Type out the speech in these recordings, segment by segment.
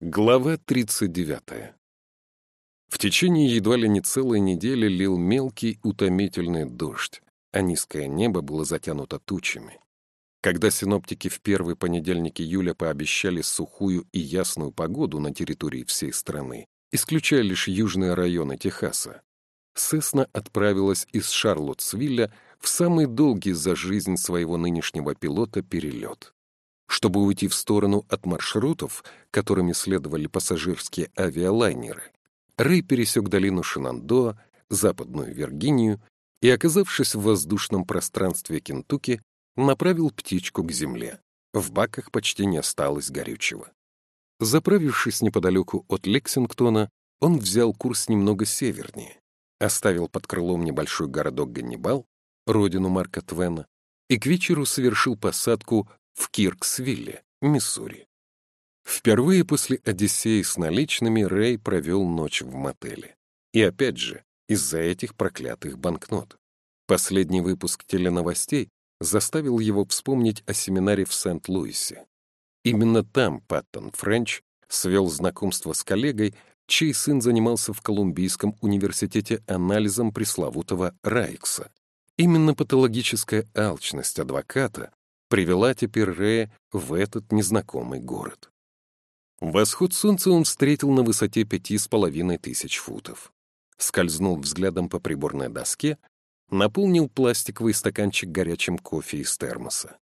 Глава 39. В течение едва ли не целой недели лил мелкий утомительный дождь, а низкое небо было затянуто тучами. Когда синоптики в первый понедельник июля пообещали сухую и ясную погоду на территории всей страны, исключая лишь южные районы Техаса, Сесна отправилась из Шарлоттсвилля в самый долгий за жизнь своего нынешнего пилота перелет. Чтобы уйти в сторону от маршрутов, которыми следовали пассажирские авиалайнеры, Рэй пересек долину Шинандоа, Западную Виргинию и, оказавшись в воздушном пространстве Кентукки, направил птичку к земле. В баках почти не осталось горючего. Заправившись неподалеку от Лексингтона, он взял курс немного севернее, оставил под крылом небольшой городок Ганнибал, родину Марка Твена, и к вечеру совершил посадку в Кирксвилле, Миссури. Впервые после Одиссеи с наличными Рэй провел ночь в мотеле. И опять же, из-за этих проклятых банкнот. Последний выпуск теленовостей заставил его вспомнить о семинаре в Сент-Луисе. Именно там Паттон Френч свел знакомство с коллегой, чей сын занимался в Колумбийском университете анализом пресловутого Райкса. Именно патологическая алчность адвоката привела теперь Рея в этот незнакомый город. Восход солнца он встретил на высоте пяти с половиной тысяч футов. Скользнул взглядом по приборной доске, наполнил пластиковый стаканчик горячим кофе из термоса.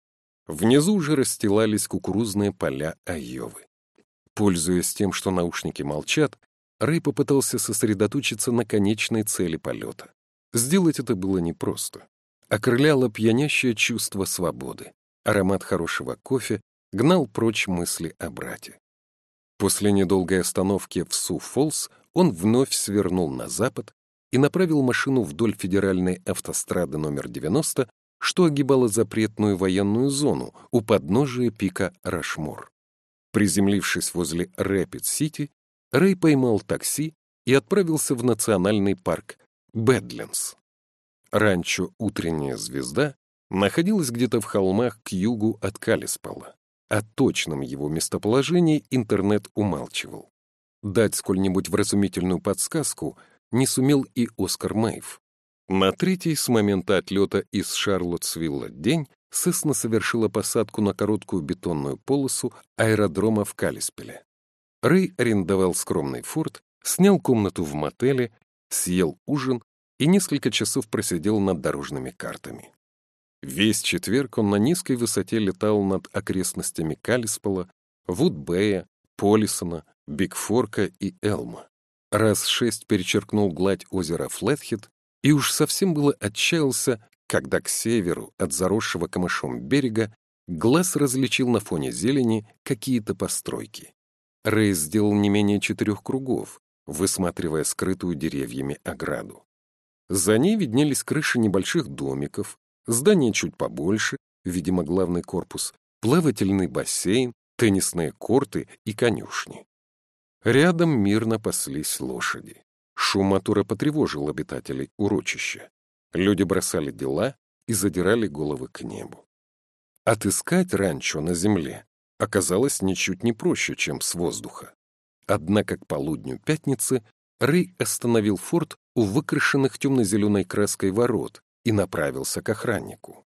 Внизу уже расстилались кукурузные поля Айовы. Пользуясь тем, что наушники молчат, Рэй попытался сосредоточиться на конечной цели полета. Сделать это было непросто. Окрыляло пьянящее чувство свободы. Аромат хорошего кофе гнал прочь мысли о брате. После недолгой остановки в Су-Фоллс он вновь свернул на запад и направил машину вдоль федеральной автострады номер 90, что огибала запретную военную зону у подножия пика Рашмор. Приземлившись возле Рэпид-Сити, Рэй поймал такси и отправился в национальный парк Бэдлинс. Ранчо «Утренняя звезда» находилось где-то в холмах к югу от Калиспала. О точном его местоположении интернет умалчивал. Дать сколь-нибудь вразумительную подсказку не сумел и Оскар Мэйв. На третий с момента отлета из Шарлоттсвилла день Сесна совершила посадку на короткую бетонную полосу аэродрома в Калиспеле. Рэй арендовал скромный форт, снял комнату в мотеле, съел ужин и несколько часов просидел над дорожными картами. Весь четверг он на низкой высоте летал над окрестностями Калиспола, Вудбея, Полисона, Бигфорка и Элма. Раз шесть перечеркнул гладь озера Флетхед и уж совсем было отчаялся, когда к северу от заросшего камышом берега глаз различил на фоне зелени какие-то постройки. Рэй сделал не менее четырех кругов, высматривая скрытую деревьями ограду. За ней виднелись крыши небольших домиков, Здание чуть побольше, видимо, главный корпус, плавательный бассейн, теннисные корты и конюшни. Рядом мирно паслись лошади. Шум мотора потревожил обитателей урочища. Люди бросали дела и задирали головы к небу. Отыскать ранчо на земле оказалось ничуть не проще, чем с воздуха. Однако к полудню пятницы Рэй остановил форт у выкрашенных темно-зеленой краской ворот, и направился к охраннику.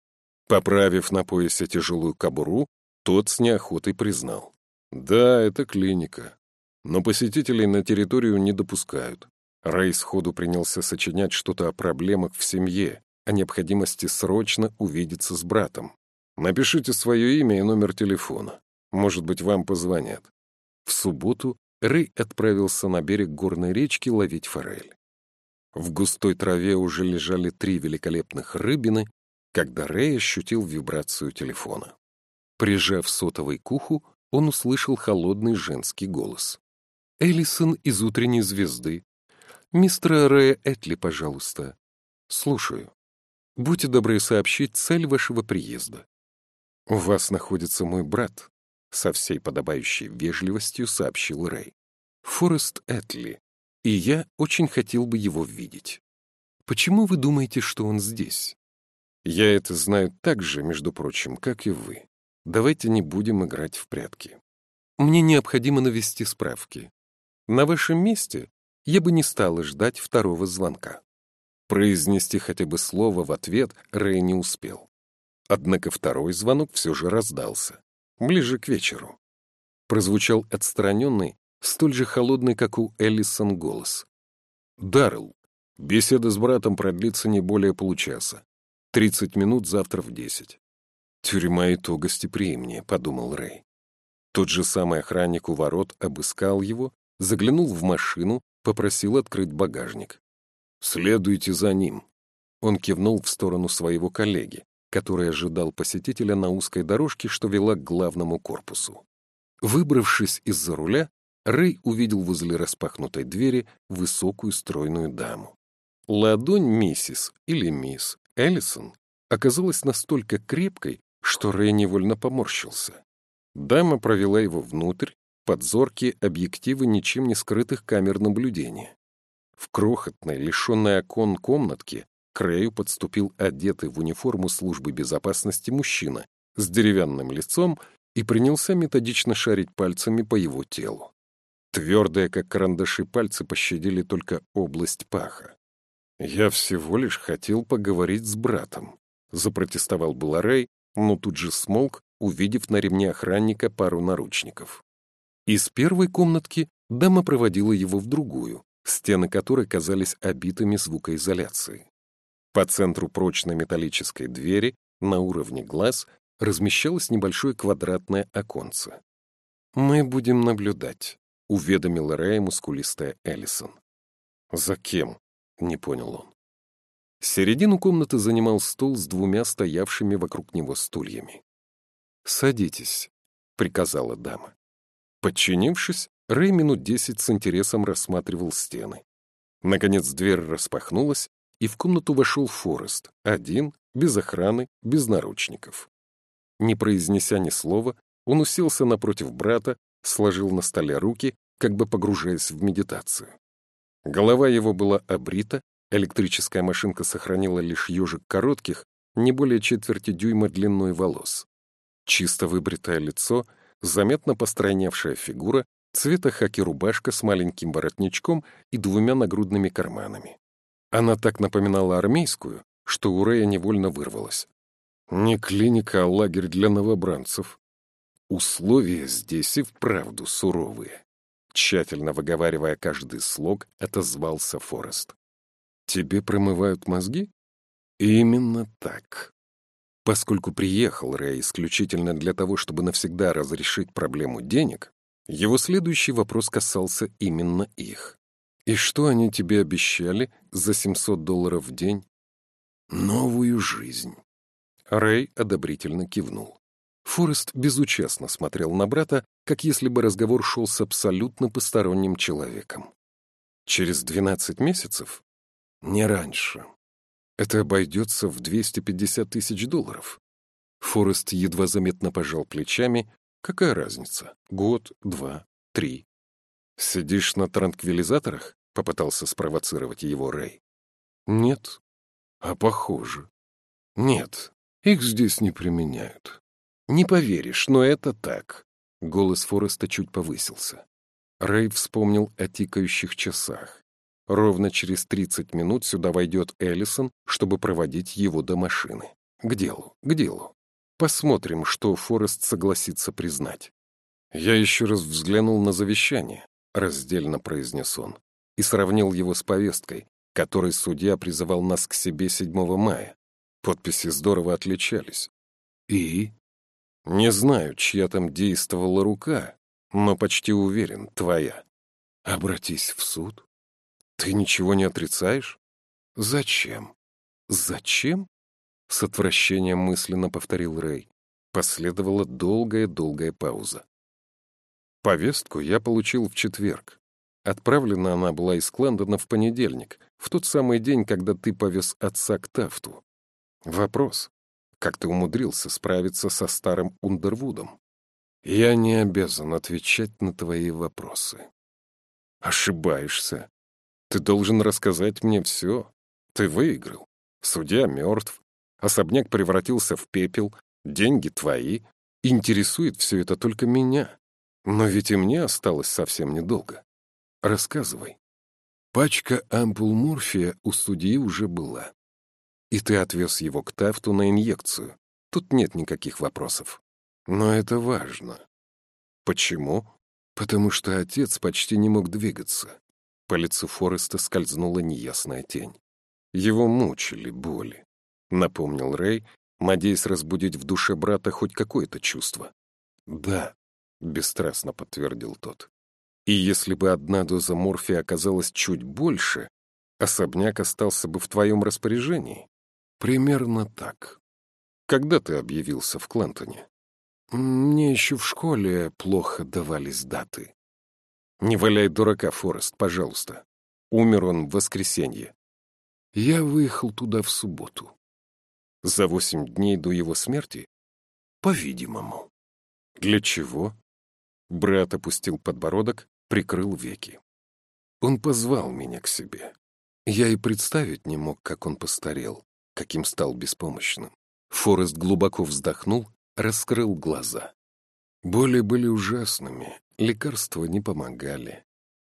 Поправив на поясе тяжелую кобуру, тот с неохотой признал. «Да, это клиника. Но посетителей на территорию не допускают». Рэй сходу принялся сочинять что-то о проблемах в семье, о необходимости срочно увидеться с братом. «Напишите свое имя и номер телефона. Может быть, вам позвонят». В субботу Рэй отправился на берег горной речки ловить форель. В густой траве уже лежали три великолепных рыбины, когда Рэй ощутил вибрацию телефона. Прижав сотовый к уху, он услышал холодный женский голос. «Эллисон из «Утренней звезды». «Мистера Рэя Этли, пожалуйста». «Слушаю. Будьте добры сообщить цель вашего приезда». «У вас находится мой брат», — со всей подобающей вежливостью сообщил Рэй. «Форест Этли, и я очень хотел бы его видеть. Почему вы думаете, что он здесь? Я это знаю так же, между прочим, как и вы. Давайте не будем играть в прятки. Мне необходимо навести справки. На вашем месте я бы не стала ждать второго звонка. Произнести хотя бы слово в ответ Рэй не успел. Однако второй звонок все же раздался, ближе к вечеру. Прозвучал отстраненный, столь же холодный, как у Эллисон, голос. «Даррелл, беседа с братом продлится не более получаса. Тридцать минут завтра в десять». «Тюрьма и то гостеприимнее», — подумал Рэй. Тот же самый охранник у ворот обыскал его, заглянул в машину, попросил открыть багажник. «Следуйте за ним». Он кивнул в сторону своего коллеги, который ожидал посетителя на узкой дорожке, что вела к главному корпусу. Выбравшись из-за руля, Рэй увидел возле распахнутой двери высокую стройную даму. Ладонь миссис или мисс Эллисон оказалась настолько крепкой, что Рэй невольно поморщился. Дама провела его внутрь, под зоркие объективы ничем не скрытых камер наблюдения. В крохотной, лишенной окон комнатке к Рэю подступил одетый в униформу службы безопасности мужчина с деревянным лицом и принялся методично шарить пальцами по его телу. Твердые, как карандаши, пальцы пощадили только область паха. «Я всего лишь хотел поговорить с братом», — запротестовал был Рэй, но тут же смолк, увидев на ремне охранника пару наручников. Из первой комнатки дама проводила его в другую, стены которой казались обитыми звукоизоляцией. По центру прочной металлической двери на уровне глаз размещалось небольшое квадратное оконце. «Мы будем наблюдать», — уведомила Рэя мускулистая Эллисон. «За кем?» — не понял он. Середину комнаты занимал стол с двумя стоявшими вокруг него стульями. «Садитесь», — приказала дама. Подчинившись, Рэй минут десять с интересом рассматривал стены. Наконец дверь распахнулась, и в комнату вошел Форест, один, без охраны, без наручников. Не произнеся ни слова, он уселся напротив брата, сложил на столе руки, как бы погружаясь в медитацию. Голова его была обрита, Электрическая машинка сохранила лишь ежик коротких, не более четверти дюйма длиной волос. Чисто выбритое лицо, заметно постройневшая фигура, цвета хаки-рубашка с маленьким воротничком и двумя нагрудными карманами. Она так напоминала армейскую, что у Рэя невольно вырвалась. Не клиника, а лагерь для новобранцев. Условия здесь и вправду суровые. Тщательно выговаривая каждый слог, отозвался Форест. Тебе промывают мозги? Именно так. Поскольку приехал Рэй исключительно для того, чтобы навсегда разрешить проблему денег, его следующий вопрос касался именно их. И что они тебе обещали за 700 долларов в день? Новую жизнь. Рэй одобрительно кивнул. Форест безучастно смотрел на брата, как если бы разговор шел с абсолютно посторонним человеком. Через 12 месяцев не раньше. Это обойдется в 250 тысяч долларов. Форест едва заметно пожал плечами. Какая разница? Год, два, три. «Сидишь на транквилизаторах?» — попытался спровоцировать его Рэй. «Нет. А похоже. Нет, их здесь не применяют. Не поверишь, но это так». Голос Фореста чуть повысился. Рэй вспомнил о тикающих часах. Ровно через 30 минут сюда войдет Эллисон, чтобы проводить его до машины. К делу, к делу. Посмотрим, что Форест согласится признать. Я еще раз взглянул на завещание, раздельно произнес он, и сравнил его с повесткой, которой судья призывал нас к себе 7 мая. Подписи здорово отличались. И? Не знаю, чья там действовала рука, но почти уверен, твоя. Обратись в суд. Ты ничего не отрицаешь? Зачем? Зачем? С отвращением мысленно повторил Рэй. Последовала долгая-долгая пауза. Повестку я получил в четверг. Отправлена она была из Клендона в понедельник, в тот самый день, когда ты повез отца к Тафту. Вопрос. Как ты умудрился справиться со старым Ундервудом? Я не обязан отвечать на твои вопросы. Ошибаешься. Ты должен рассказать мне все. Ты выиграл. Судья мертв. Особняк превратился в пепел. Деньги твои. Интересует все это только меня. Но ведь и мне осталось совсем недолго. Рассказывай. Пачка ампул морфия у судьи уже была. И ты отвез его к Тафту на инъекцию. Тут нет никаких вопросов. Но это важно. Почему? Потому что отец почти не мог двигаться. По лицу Фореста скользнула неясная тень. Его мучили боли. Напомнил Рэй, надеясь разбудить в душе брата хоть какое-то чувство. «Да», — бесстрастно подтвердил тот. «И если бы одна доза морфия оказалась чуть больше, особняк остался бы в твоем распоряжении. Примерно так. Когда ты объявился в Клентоне?» «Мне еще в школе плохо давались даты». «Не валяй дурака, Форест, пожалуйста. Умер он в воскресенье. Я выехал туда в субботу. За восемь дней до его смерти? По-видимому. Для чего? Брат опустил подбородок, прикрыл веки. Он позвал меня к себе. Я и представить не мог, как он постарел, каким стал беспомощным. Форест глубоко вздохнул, раскрыл глаза. Боли были ужасными, лекарства не помогали.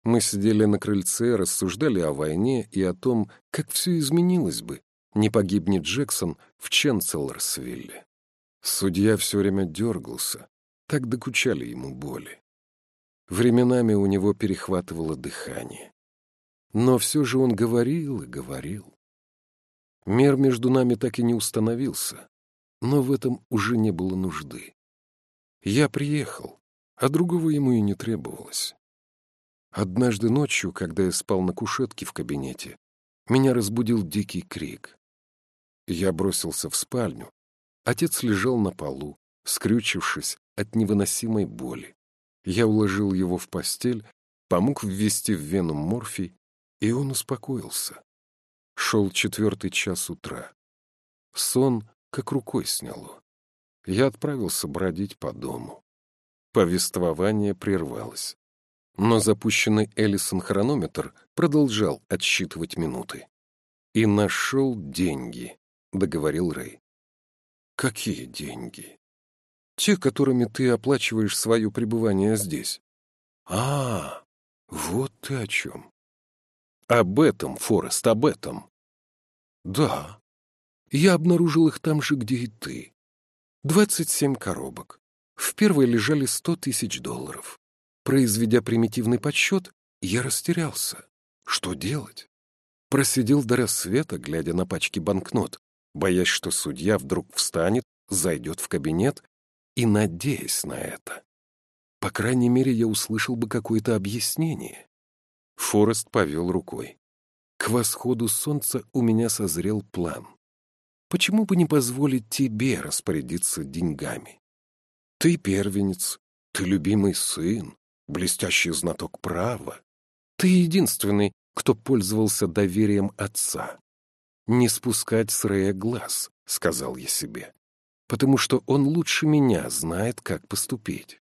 Мы сидели на крыльце, рассуждали о войне и о том, как все изменилось бы, не погибнет Джексон в Ченселорсвилле. Судья все время дергался, так докучали ему боли. Временами у него перехватывало дыхание. Но все же он говорил и говорил. Мир между нами так и не установился, но в этом уже не было нужды. Я приехал, а другого ему и не требовалось. Однажды ночью, когда я спал на кушетке в кабинете, меня разбудил дикий крик. Я бросился в спальню. Отец лежал на полу, скрючившись от невыносимой боли. Я уложил его в постель, помог ввести в вену морфий, и он успокоился. Шел четвертый час утра. Сон как рукой сняло. Я отправился бродить по дому. Повествование прервалось но запущенный Эллисон хронометр продолжал отсчитывать минуты. «И нашел деньги», — договорил Рэй. «Какие деньги?» «Те, которыми ты оплачиваешь свое пребывание здесь». «А, вот ты о чем». «Об этом, Форест, об этом». «Да, я обнаружил их там же, где и ты. Двадцать семь коробок. В первой лежали сто тысяч долларов. Произведя примитивный подсчет, я растерялся. Что делать? Просидел до рассвета, глядя на пачки банкнот, боясь, что судья вдруг встанет, зайдет в кабинет и надеясь на это. По крайней мере, я услышал бы какое-то объяснение. Форест повел рукой. К восходу солнца у меня созрел план. Почему бы не позволить тебе распорядиться деньгами? Ты первенец, ты любимый сын, блестящий знаток права. Ты единственный, кто пользовался доверием отца. «Не спускать с Рея глаз», — сказал я себе, «потому что он лучше меня знает, как поступить».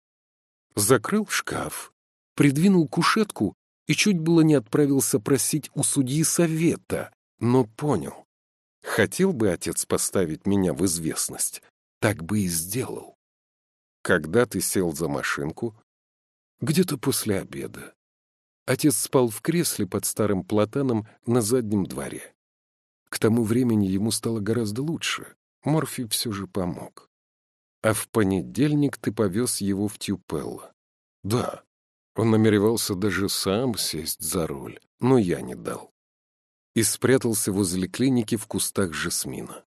Закрыл шкаф, придвинул кушетку и чуть было не отправился просить у судьи совета, но понял. Хотел бы отец поставить меня в известность, так бы и сделал. Когда ты сел за машинку, где-то после обеда. Отец спал в кресле под старым платаном на заднем дворе. К тому времени ему стало гораздо лучше. Морфий все же помог. А в понедельник ты повез его в Тюпелло. Да, он намеревался даже сам сесть за руль, но я не дал. И спрятался возле клиники в кустах жасмина.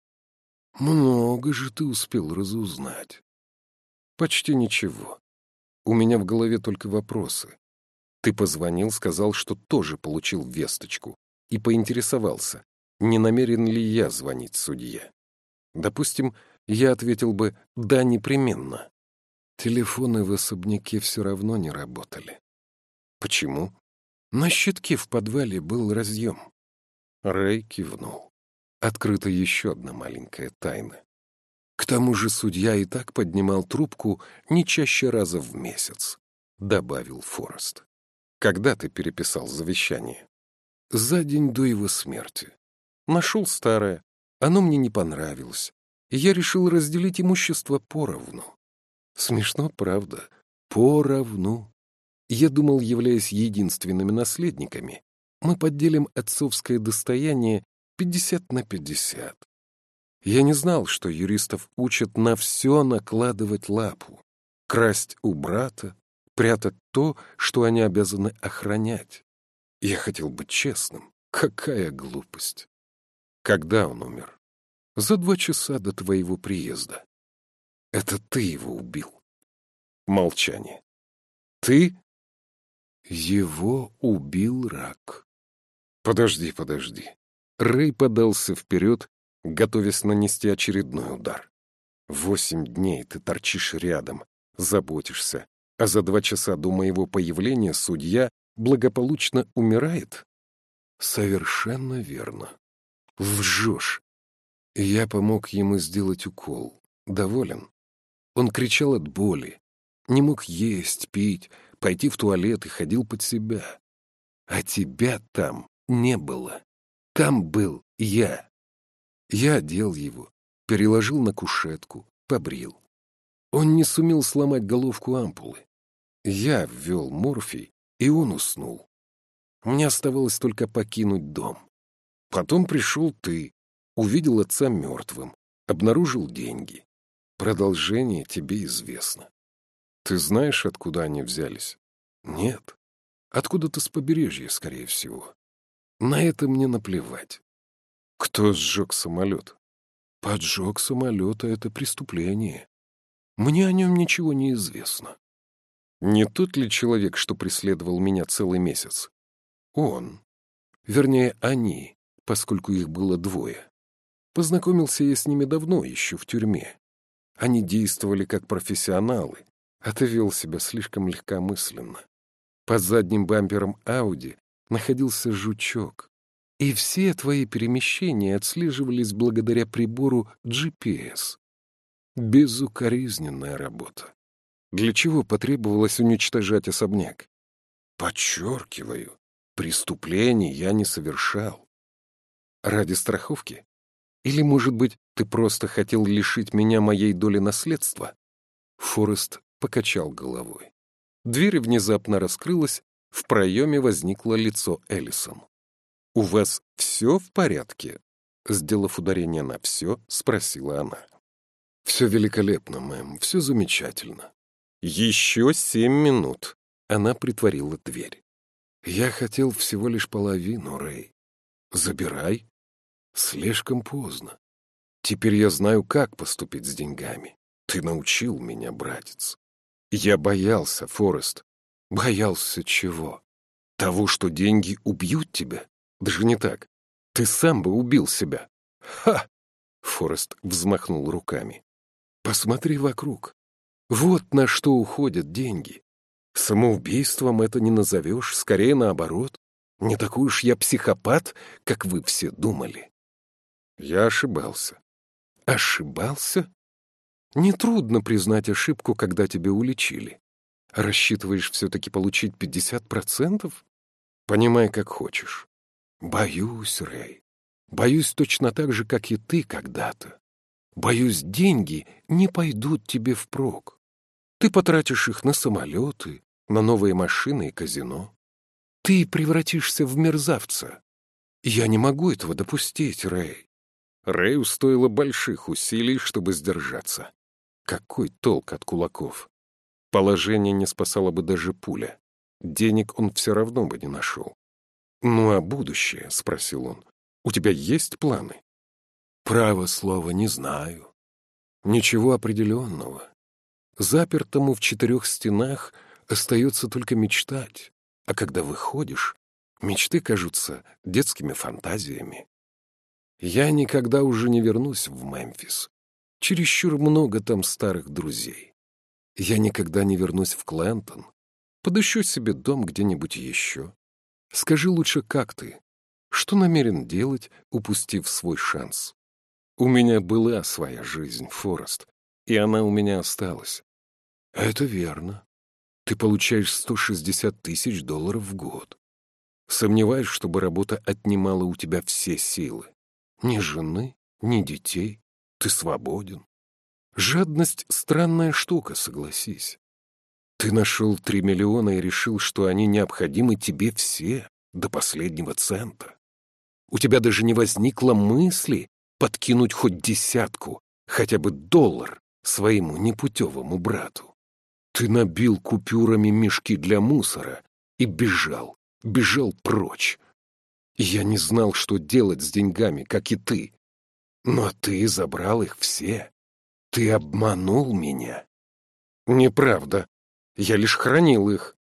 Много же ты успел разузнать. Почти ничего. У меня в голове только вопросы. Ты позвонил, сказал, что тоже получил весточку, и поинтересовался, не намерен ли я звонить судье. Допустим, я ответил бы «да, непременно». Телефоны в особняке все равно не работали. Почему? На щитке в подвале был разъем. Рэй кивнул. Открыта еще одна маленькая тайна. К тому же судья и так поднимал трубку не чаще раза в месяц, — добавил Форест. Когда ты переписал завещание? За день до его смерти. Нашел старое. Оно мне не понравилось. И я решил разделить имущество поровну. Смешно, правда? Поровну. Я думал, являясь единственными наследниками, мы поделим отцовское достояние 50 на 50. Я не знал, что юристов учат на все накладывать лапу, красть у брата, прятать то, что они обязаны охранять. Я хотел быть честным. Какая глупость. Когда он умер? За два часа до твоего приезда. Это ты его убил. Молчание. Ты? Его убил рак. Подожди, подожди. Рэй подался вперед, готовясь нанести очередной удар. Восемь дней ты торчишь рядом, заботишься, а за два часа до моего появления судья благополучно умирает? Совершенно верно. Лжешь. Я помог ему сделать укол. Доволен. Он кричал от боли. Не мог есть, пить, пойти в туалет и ходил под себя. А тебя там не было. Там был я. Я одел его, переложил на кушетку, побрил. Он не сумел сломать головку ампулы. Я ввел морфий, и он уснул. Мне оставалось только покинуть дом. Потом пришел ты, увидел отца мертвым, обнаружил деньги. Продолжение тебе известно. Ты знаешь, откуда они взялись? Нет. Откуда-то с побережья, скорее всего. На это мне наплевать. Кто сжег самолет? Поджог самолета — это преступление. Мне о нем ничего не известно. Не тот ли человек, что преследовал меня целый месяц? Он. Вернее, они, поскольку их было двое. Познакомился я с ними давно, еще в тюрьме. Они действовали как профессионалы, а ты вел себя слишком легкомысленно. Под задним бампером Ауди находился жучок, и все твои перемещения отслеживались благодаря прибору GPS. Безукоризненная работа. Для чего потребовалось уничтожать особняк? Подчеркиваю, преступлений я не совершал. Ради страховки? Или, может быть, ты просто хотел лишить меня моей доли наследства? Форест покачал головой. Дверь внезапно раскрылась, в проеме возникло лицо Эллисон. «У вас все в порядке?» Сделав ударение на «все», спросила она. «Все великолепно, мэм, все замечательно». «Еще семь минут». Она притворила дверь. «Я хотел всего лишь половину, Рэй. Забирай». «Слишком поздно. Теперь я знаю, как поступить с деньгами. Ты научил меня, братец». «Я боялся, Форест». «Боялся чего? Того, что деньги убьют тебя?» Даже не так. Ты сам бы убил себя. Ха! Форест взмахнул руками. Посмотри вокруг. Вот на что уходят деньги. Самоубийством это не назовешь, скорее наоборот. Не такой уж я психопат, как вы все думали. Я ошибался. Ошибался? Нетрудно признать ошибку, когда тебя уличили. Рассчитываешь все-таки получить 50%? Понимай, как хочешь. Боюсь, Рэй. Боюсь точно так же, как и ты когда-то. Боюсь, деньги не пойдут тебе впрок. Ты потратишь их на самолеты, на новые машины и казино. Ты превратишься в мерзавца. Я не могу этого допустить, Рэй. Рэю стоило больших усилий, чтобы сдержаться. Какой толк от кулаков? Положение не спасало бы даже пуля. Денег он все равно бы не нашел. «Ну а будущее?» — спросил он. «У тебя есть планы?» «Право слово не знаю. Ничего определенного. Запертому в четырех стенах остается только мечтать, а когда выходишь, мечты кажутся детскими фантазиями. Я никогда уже не вернусь в Мемфис. Чересчур много там старых друзей. Я никогда не вернусь в Клентон. Подыщу себе дом где-нибудь еще. Скажи лучше, как ты? Что намерен делать, упустив свой шанс? У меня была своя жизнь, Форест, и она у меня осталась. Это верно. Ты получаешь 160 тысяч долларов в год. Сомневаюсь, чтобы работа отнимала у тебя все силы. Ни жены, ни детей. Ты свободен. Жадность — странная штука, согласись. Ты нашел три миллиона и решил, что они необходимы тебе все, до последнего цента. У тебя даже не возникло мысли подкинуть хоть десятку, хотя бы доллар своему непутевому брату. Ты набил купюрами мешки для мусора и бежал, бежал прочь. Я не знал, что делать с деньгами, как и ты. Но ты забрал их все. Ты обманул меня. Неправда. Я лишь хранил их.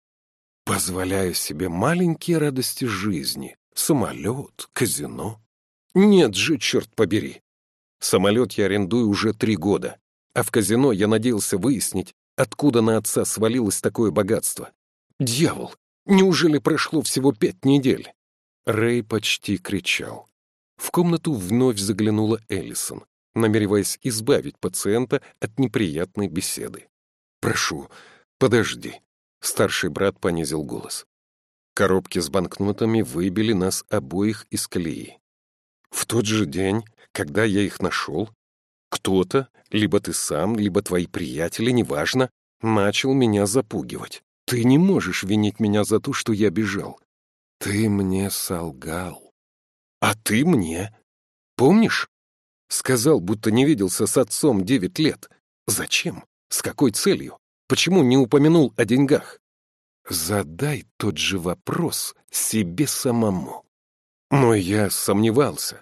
Позволяю себе маленькие радости жизни. Самолет, казино. Нет же, черт побери. Самолет я арендую уже три года. А в казино я надеялся выяснить, откуда на отца свалилось такое богатство. Дьявол! Неужели прошло всего пять недель? Рэй почти кричал. В комнату вновь заглянула Эллисон, намереваясь избавить пациента от неприятной беседы. «Прошу, подожди», — старший брат понизил голос. Коробки с банкнотами выбили нас обоих из колеи. В тот же день, когда я их нашел, кто-то, либо ты сам, либо твои приятели, неважно, начал меня запугивать. Ты не можешь винить меня за то, что я бежал. Ты мне солгал. А ты мне. Помнишь? Сказал, будто не виделся с отцом девять лет. Зачем? С какой целью? Почему не упомянул о деньгах? Задай тот же вопрос себе самому. Но я сомневался.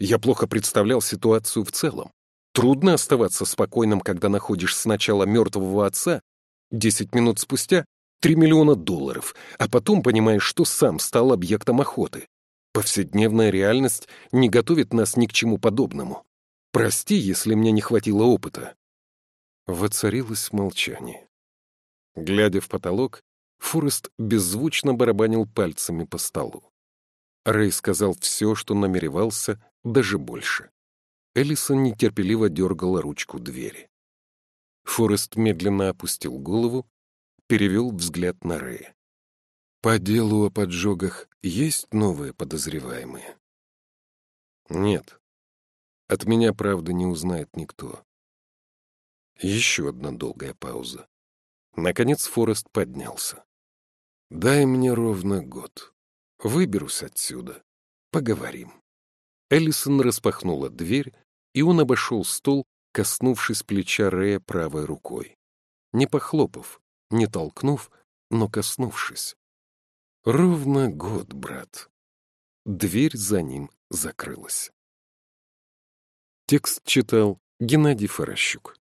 Я плохо представлял ситуацию в целом. Трудно оставаться спокойным, когда находишь сначала мертвого отца, десять минут спустя Три миллиона долларов, а потом понимаешь, что сам стал объектом охоты. Повседневная реальность не готовит нас ни к чему подобному. Прости, если мне не хватило опыта. Воцарилось молчание. Глядя в потолок, Форест беззвучно барабанил пальцами по столу. Рэй сказал все, что намеревался, даже больше. Элисон нетерпеливо дергала ручку двери. Форест медленно опустил голову перевел взгляд на Рэя. «По делу о поджогах есть новые подозреваемые?» «Нет. От меня, правда, не узнает никто». Еще одна долгая пауза. Наконец Форест поднялся. «Дай мне ровно год. Выберусь отсюда. Поговорим». Эллисон распахнула дверь, и он обошел стол, коснувшись плеча Рэя правой рукой. Не похлопав, не толкнув, но коснувшись. Ровно год, брат. Дверь за ним закрылась. Текст читал Геннадий Форощук.